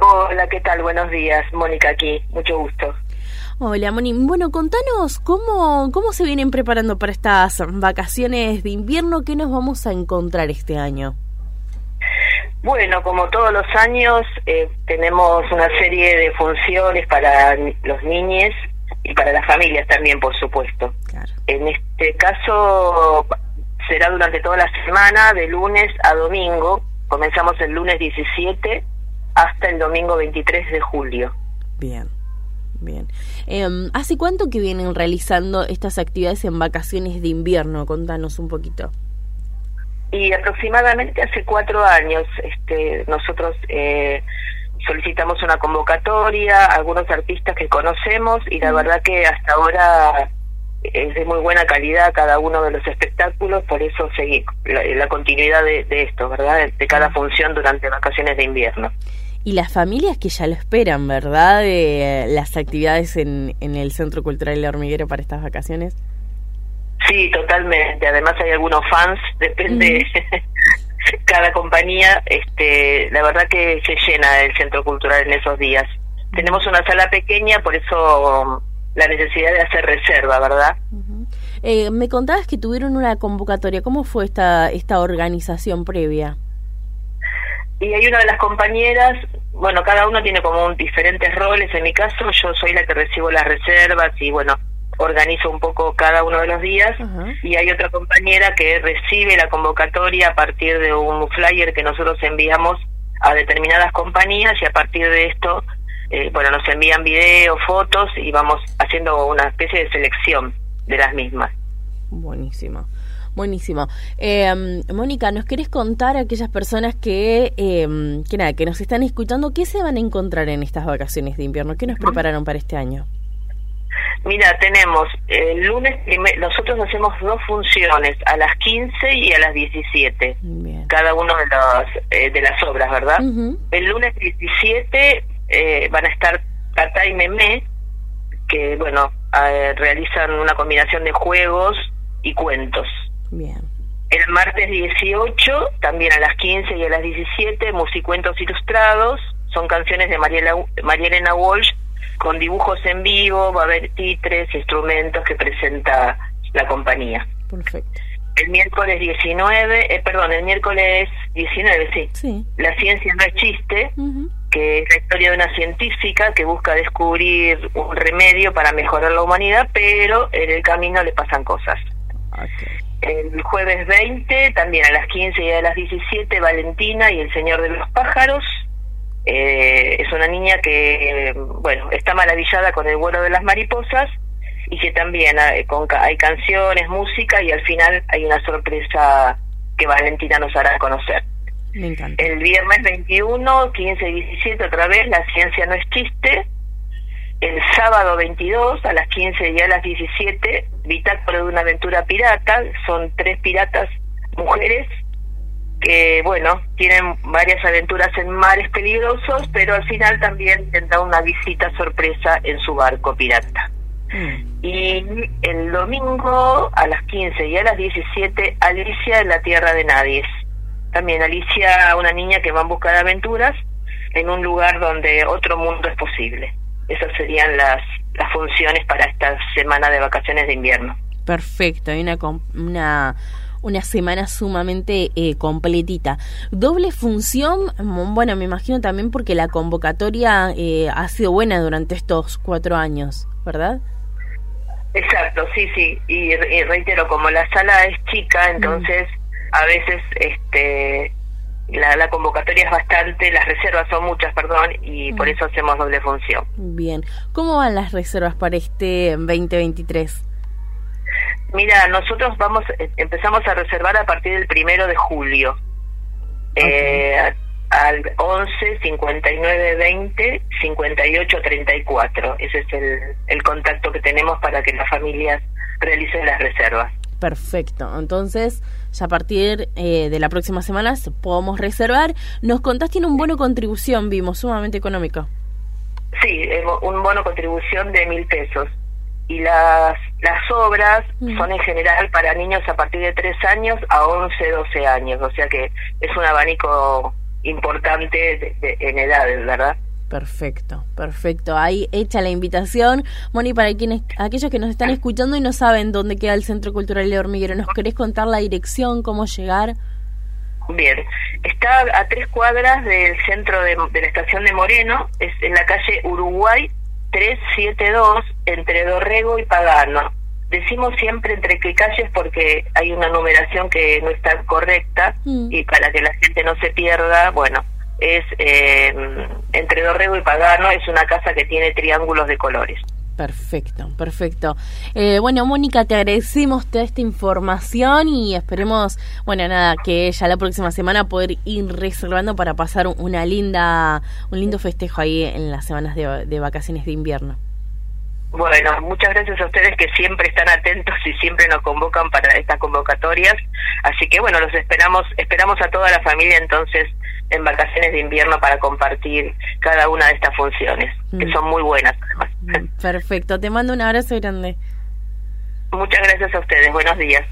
Hola, ¿qué tal? Buenos días. Mónica aquí, mucho gusto. Hola, Moni. Bueno, contanos cómo, cómo se vienen preparando para estas vacaciones de invierno. ¿Qué nos vamos a encontrar este año? Bueno, como todos los años, eh, tenemos una serie de funciones para los niños y para las familias también, por supuesto. En este caso, será durante toda la semana, de lunes a domingo. Comenzamos el lunes 17 hasta el domingo 23 de julio. Bien, bien. Em, ¿Hace cuánto que vienen realizando estas actividades en vacaciones de invierno? Contanos un poquito. Y aproximadamente hace cuatro años este, nosotros eh, solicitamos una convocatoria algunos artistas que conocemos y la verdad que hasta ahora es de muy buena calidad cada uno de los espectáculos, por eso seguir la, continuidad de, esto, ¿verdad? De, cada función durante vacaciones de invierno. Y las familias que ya lo esperan, ¿verdad? De las actividades en, en el Centro Cultural El Hormiguero para estas vacaciones. Sí, totalmente. Además hay algunos fans, depende cada compañía. Este, la verdad que se llena el Centro Cultural en esos días. Tenemos una sala pequeña, por eso la necesidad de hacer reserva, ¿verdad? eh, me contabas que tuvieron una convocatoria. ¿Cómo fue esta, esta organización previa? Y hay una de las compañeras, bueno, cada uno tiene como un, diferentes roles. En mi caso, yo soy la que recibo las reservas y, bueno, organizo un poco cada uno de los días. Y hay otra compañera que recibe la convocatoria a partir de un flyer que nosotros enviamos a determinadas compañías y a partir de esto eh, bueno, nos envían videos, fotos y vamos haciendo una especie de selección de las mismas. Buenísimo. Buenísimo. Eh, Mónica, ¿nos querés contar a aquellas personas que, eh, que, nada, que nos están escuchando qué se van a encontrar en estas vacaciones de invierno? ¿Qué nos prepararon para este año? Mira, tenemos el lunes, nosotros hacemos dos funciones, a las 15 y a las 17, cada uno de las, eh, de las obras, ¿verdad? El lunes 17 eh, van a estar Tata y Memé, que, bueno, eh, realizan una combinación de juegos y cuentos. Bien. El martes 18, también a las 15 y a las 17, musicuentos ilustrados, son canciones de María, María Elena Walsh con dibujos en vivo, va a haber titres, instrumentos que presenta la compañía. Perfecto. El miércoles 19, eh, perdón, el miércoles 19, sí. sí. La ciencia no es chiste, que es la historia de una científica que busca descubrir un remedio para mejorar la humanidad, pero en el camino le pasan cosas. El jueves 20, también a las 15 y a las 17, Valentina y el Señor de los Pájaros. Eh, es una niña que, bueno, está maravillada con el vuelo de las mariposas y que también hay, con, hay canciones, música y al final hay una sorpresa que Valentina nos hará conocer. El viernes 21, 15 y 17 otra vez, La ciencia no es chiste. El sábado 22 a las 15 y a las 17, Bitácora de una aventura pirata. Son tres piratas mujeres que, bueno, tienen varias aventuras en mares peligrosos, pero al final también tendrá una visita sorpresa en su barco pirata. Mm. Y el domingo a las 15 y a las 17, Alicia en la Tierra de Nadie también Alicia, una niña que va en busca de aventuras en un lugar donde otro mundo es posible. Esas serían las, las funciones para esta semana de vacaciones de invierno. Perfecto, hay una, una, una semana sumamente eh, completita. Doble función, mm, bueno, me imagino también porque la convocatoria eh, ha sido buena durante estos cuatro años, ¿verdad? Exacto, sí, sí. Y, reitero, como la sala es chica, entonces a veces este la, convocatoria es bastante, las reservas son muchas, perdón, y por eso hacemos doble función. Bien, ¿cómo van las reservas para este 2023? Mira, nosotros vamos, eh, empezamos a reservar a partir del primero de julio. Eh, al 11 59 20 58 34. Ese es el, el contacto que tenemos para que las familias realicen las reservas. Perfecto. Entonces, ya a partir eh, de la próxima semana podemos reservar. Nos contaste tiene un bono contribución, vimos, sumamente económico. Sí, un bono contribución de mil pesos. Y las, las obras mm. son en general para niños a partir de 3 años a 11, 12 años. O sea que es un abanico importante en edades, ¿verdad? Perfecto, perfecto. Ahí hecha la invitación. Moni, para quienes, aquellos que nos están escuchando y no saben dónde queda el Centro Cultural de Hormiguero, ¿nos querés contar la dirección, cómo llegar? Bien, está a tres cuadras del centro de, la estación de Moreno, es en la calle Uruguay 372, entre Dorrego y Pagano. Decimos siempre entre qué calles porque hay una numeración que no está correcta mm. y para que la gente no se pierda, bueno, es eh, entre Dorrego y Pagano, es una casa que tiene triángulos de colores. Perfecto, perfecto. Eh, bueno, Mónica, te agradecemos toda esta información y esperemos, bueno, nada, que ya la próxima semana poder ir reservando para pasar una linda, un lindo festejo ahí en las semanas de, de vacaciones de invierno. Bueno, muchas gracias a ustedes que siempre están atentos y siempre nos convocan para estas convocatorias. Así que bueno, los esperamos, esperamos a toda la familia entonces en vacaciones de invierno para compartir cada una de estas funciones, que mm. son muy buenas además. Mm, perfecto, te mando un abrazo grande. Muchas gracias a ustedes, buenos días.